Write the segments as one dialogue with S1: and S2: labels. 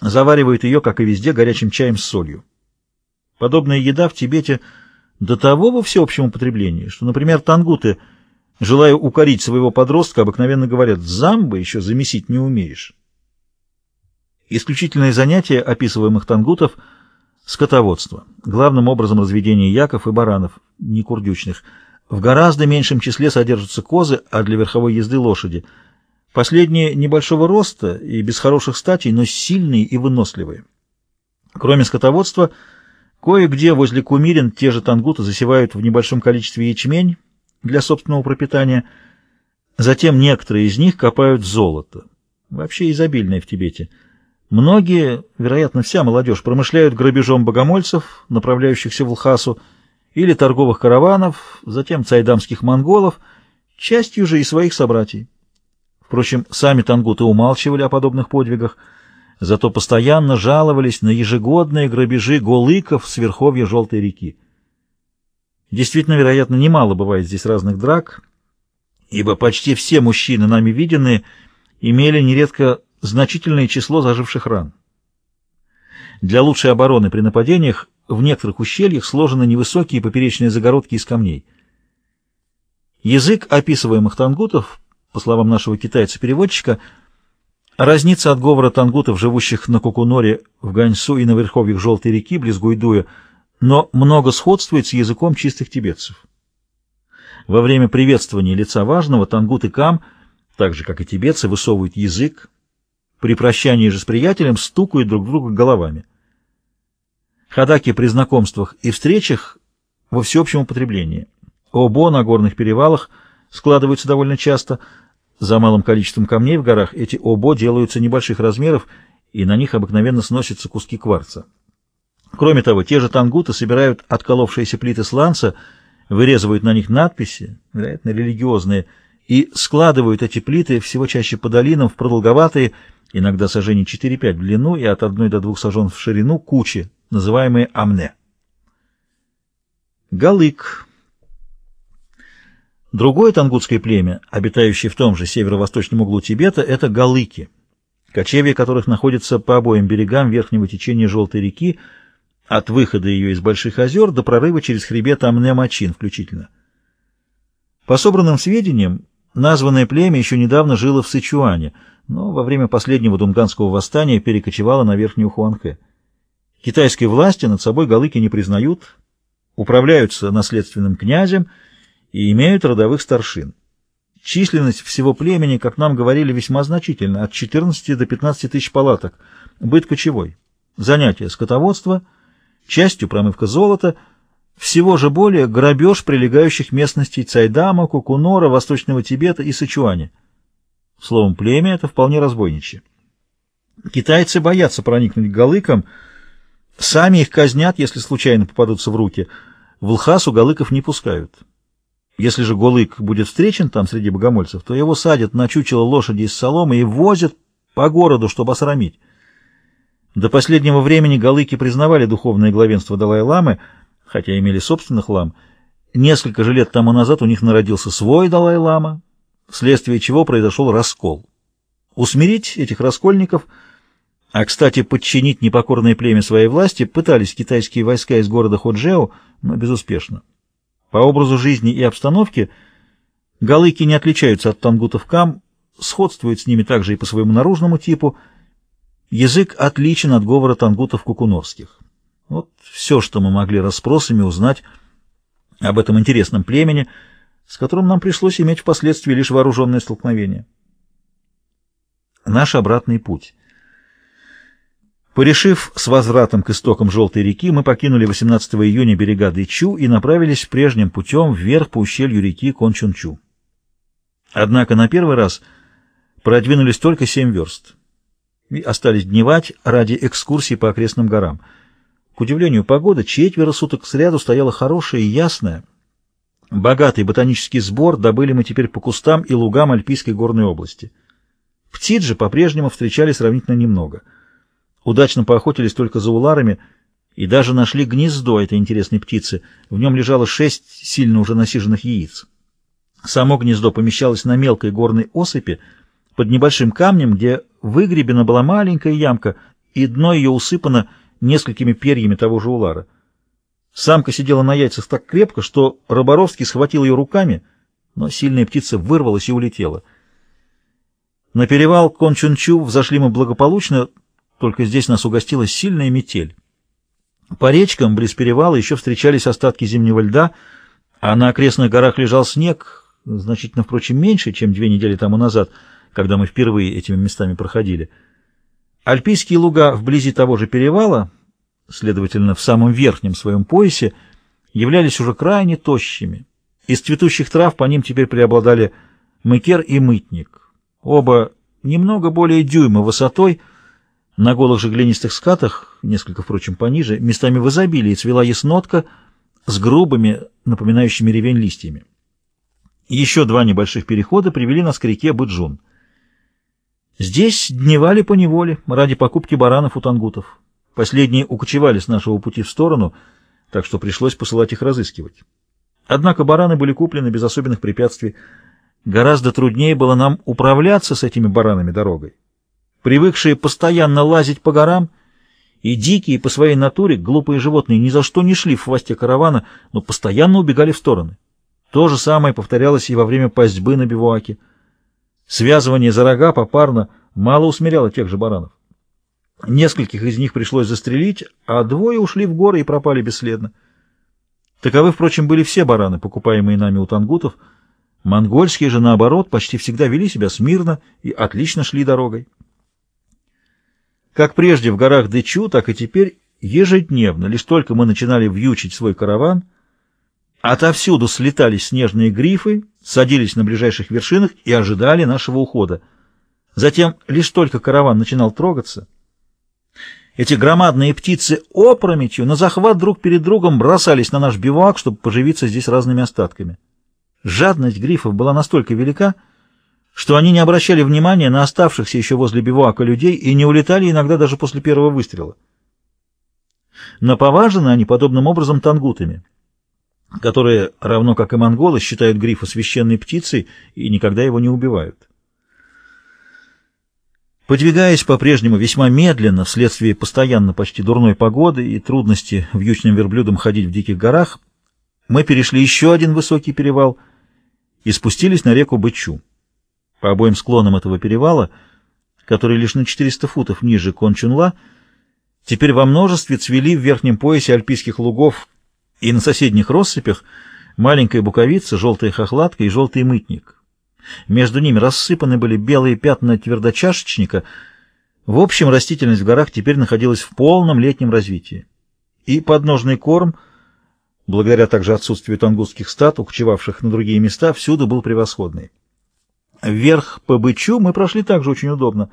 S1: Заваривают ее, как и везде, горячим чаем с солью. Подобная еда в Тибете до того во всеобщем употреблении, что, например, тангуты, желая укорить своего подростка, обыкновенно говорят «замбо еще замесить не умеешь». Исключительное занятие описываемых тангутов – скотоводство, главным образом разведение яков и баранов, не курдючных. В гораздо меньшем числе содержатся козы, а для верховой езды – лошади – Последние небольшого роста и без хороших статей, но сильные и выносливые. Кроме скотоводства, кое-где возле кумирин те же тангуты засевают в небольшом количестве ячмень для собственного пропитания. Затем некоторые из них копают золото. Вообще изобильное в Тибете. Многие, вероятно, вся молодежь, промышляют грабежом богомольцев, направляющихся в Лхасу, или торговых караванов, затем цайдамских монголов, частью же и своих собратьев. Впрочем, сами тангуты умалчивали о подобных подвигах, зато постоянно жаловались на ежегодные грабежи голыков с верховья Желтой реки. Действительно, вероятно, немало бывает здесь разных драк, ибо почти все мужчины, нами виденные, имели нередко значительное число заживших ран. Для лучшей обороны при нападениях в некоторых ущельях сложены невысокие поперечные загородки из камней. Язык описываемых тангутов по словам нашего китайца-переводчика, разнится от говора тангутов, живущих на Кукуноре, в Ганьсу и на верховьях Желтой реки, близ Гуйдуя, но много сходствует с языком чистых тибетцев. Во время приветствования лица важного тангут и кам, так же, как и тибетцы, высовывают язык, при прощании же с приятелем стукают друг друга головами. Хадаки при знакомствах и встречах во всеобщем употреблении. Обо на горных перевалах складываются довольно часто – за малым количеством камней в горах эти обо делаются небольших размеров, и на них обыкновенно сносятся куски кварца. Кроме того, те же тангуты собирают отколовшиеся плиты сланца, вырезывают на них надписи, вероятно, религиозные, и складывают эти плиты всего чаще по долинам в продолговатые, иногда сажений 4-5 в длину и от 1 до 2 сажен в ширину, кучи, называемые амне. Галык Другое тангутское племя, обитающее в том же северо-восточном углу Тибета, это галыки, кочевья которых находятся по обоим берегам верхнего течения Желтой реки, от выхода ее из Больших озер до прорыва через хребет Амне-Мачин включительно. По собранным сведениям, названное племя еще недавно жило в Сычуане, но во время последнего Дунганского восстания перекочевало на Верхнюю Хуанхэ. Китайские власти над собой галыки не признают, управляются наследственным князем и имеют родовых старшин. Численность всего племени, как нам говорили, весьма значительна, от 14 до 15 тысяч палаток. Быт кочевой. Занятие скотоводство, частью промывка золота, всего же более грабеж прилегающих местностей Цайдама, Кукунора, Восточного Тибета и Сычуани. Словом, племя это вполне разбойничье. Китайцы боятся проникнуть к галыкам, сами их казнят, если случайно попадутся в руки. В Лхасу галыков не пускают. Если же Голык будет встречен там среди богомольцев, то его садят на чучело лошади из соломы и возят по городу, чтобы осрамить. До последнего времени галыки признавали духовное главенство Далай-ламы, хотя имели собственных лам. Несколько же лет тому назад у них народился свой Далай-лама, вследствие чего произошел раскол. Усмирить этих раскольников, а, кстати, подчинить непокорное племя своей власти, пытались китайские войска из города Ходжео, но безуспешно. По образу жизни и обстановке галыки не отличаются от тангутов кам, сходствуют с ними также и по своему наружному типу. Язык отличен от говора тангутов кукуновских. Вот все, что мы могли расспросами узнать об этом интересном племени, с которым нам пришлось иметь впоследствии лишь вооруженное столкновение. Наш обратный путь. Порешив с возвратом к истокам Желтой реки, мы покинули 18 июня берега Дычу и направились прежним путем вверх по ущелью реки Кончунчу. Однако на первый раз продвинулись только семь верст и остались дневать ради экскурсии по окрестным горам. К удивлению, погода четверо суток сряду стояла хорошая и ясная. Богатый ботанический сбор добыли мы теперь по кустам и лугам Альпийской горной области. Птиц же по-прежнему встречали сравнительно немного — Удачно поохотились только за уларами и даже нашли гнездо этой интересной птицы. В нем лежало шесть сильно уже насиженных яиц. Само гнездо помещалось на мелкой горной осыпи под небольшим камнем, где выгребена была маленькая ямка, и дно ее усыпано несколькими перьями того же улара. Самка сидела на яйцах так крепко, что Роборовский схватил ее руками, но сильная птица вырвалась и улетела. На перевал Кончунчу взошли мы благополучно, только здесь нас угостила сильная метель. По речкам близ перевала еще встречались остатки зимнего льда, а на окрестных горах лежал снег, значительно, впрочем, меньше, чем две недели тому назад, когда мы впервые этими местами проходили. Альпийские луга вблизи того же перевала, следовательно, в самом верхнем своем поясе, являлись уже крайне тощими. Из цветущих трав по ним теперь преобладали мыкер и мытник. Оба немного более дюйма высотой, на голых же глинистых скатах, несколько, впрочем, пониже, местами в изобилии цвела яснотка с грубыми, напоминающими ревень листьями. Еще два небольших перехода привели нас к реке Быджун. Здесь дневали по неволе ради покупки баранов у тангутов. Последние укочевали с нашего пути в сторону, так что пришлось посылать их разыскивать. Однако бараны были куплены без особенных препятствий. Гораздо труднее было нам управляться с этими баранами дорогой привыкшие постоянно лазить по горам, и дикие по своей натуре глупые животные ни за что не шли в хвосте каравана, но постоянно убегали в стороны. То же самое повторялось и во время пастьбы на бивуаке. Связывание за рога попарно мало усмиряло тех же баранов. Нескольких из них пришлось застрелить, а двое ушли в горы и пропали бесследно. Таковы, впрочем, были все бараны, покупаемые нами у тангутов. Монгольские же, наоборот, почти всегда вели себя смирно и отлично шли дорогой. Как прежде в горах Дычу, так и теперь ежедневно, лишь только мы начинали вьючить свой караван, отовсюду слетались снежные грифы, садились на ближайших вершинах и ожидали нашего ухода. Затем, лишь только караван начинал трогаться, эти громадные птицы опрометью на захват друг перед другом бросались на наш бивак, чтобы поживиться здесь разными остатками. Жадность грифов была настолько велика, что они не обращали внимания на оставшихся еще возле бивуака людей и не улетали иногда даже после первого выстрела. Наповажены они подобным образом тангутами, которые, равно как и монголы, считают грифа священной птицей и никогда его не убивают. Подвигаясь по-прежнему весьма медленно, вследствие постоянно почти дурной погоды и трудности вьючным верблюдам ходить в диких горах, мы перешли еще один высокий перевал и спустились на реку Бычу. По обоим склонам этого перевала, который лишь на 400 футов ниже Кончунла, теперь во множестве цвели в верхнем поясе альпийских лугов и на соседних россыпях маленькая буковица, желтая хохлатка и желтый мытник. Между ними рассыпаны были белые пятна твердочашечника. В общем, растительность в горах теперь находилась в полном летнем развитии. И подножный корм, благодаря также отсутствию тангутских стад, укчевавших на другие места, всюду был превосходный. Вверх по Бычу мы прошли также очень удобно,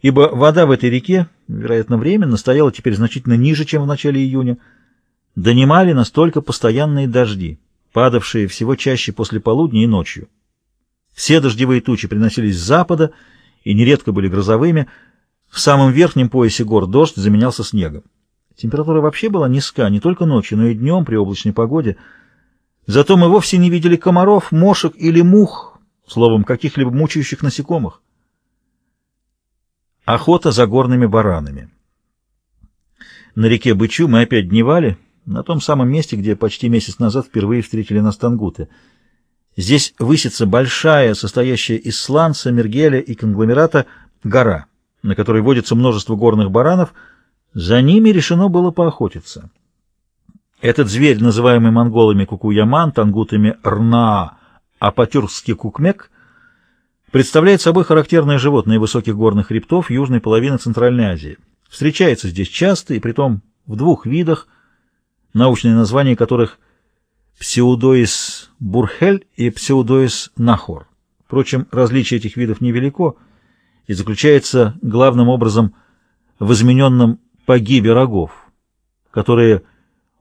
S1: ибо вода в этой реке, вероятно, временно, стояла теперь значительно ниже, чем в начале июня. Донимали настолько постоянные дожди, падавшие всего чаще после полудня и ночью. Все дождевые тучи приносились с запада и нередко были грозовыми. В самом верхнем поясе гор дождь заменялся снегом. Температура вообще была низка не только ночью, но и днем при облачной погоде. Зато мы вовсе не видели комаров, мошек или мух, словом, каких-либо мучающих насекомых. Охота за горными баранами. На реке Бычу мы опять дневали, на том самом месте, где почти месяц назад впервые встретили нас тангуты. Здесь высится большая, состоящая из сланца, мергеля и конгломерата, гора, на которой водится множество горных баранов. За ними решено было поохотиться. Этот зверь, называемый монголами кукуяман, тангутами рнаа, а кукмек представляет собой характерное животное высоких горных хребтов южной половины Центральной Азии. Встречается здесь часто и притом в двух видах, научные названия которых псеудоис бурхель и псеудоис нахор. Впрочем, различие этих видов невелико и заключается главным образом в измененном погибе рогов, которые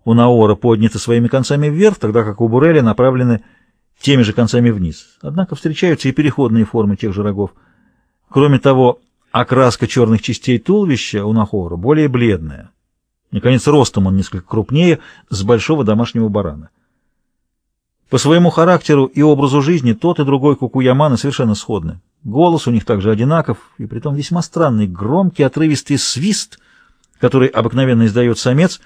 S1: у Наора подняты своими концами вверх, тогда как у Буреля направлены теми же концами вниз. Однако встречаются и переходные формы тех же рогов. Кроме того, окраска черных частей туловища у Нахора более бледная. Наконец, ростом он несколько крупнее, с большого домашнего барана. По своему характеру и образу жизни тот и другой кукуяманы совершенно сходны. Голос у них также одинаков, и притом весьма странный, громкий, отрывистый свист — который обыкновенно издает самец,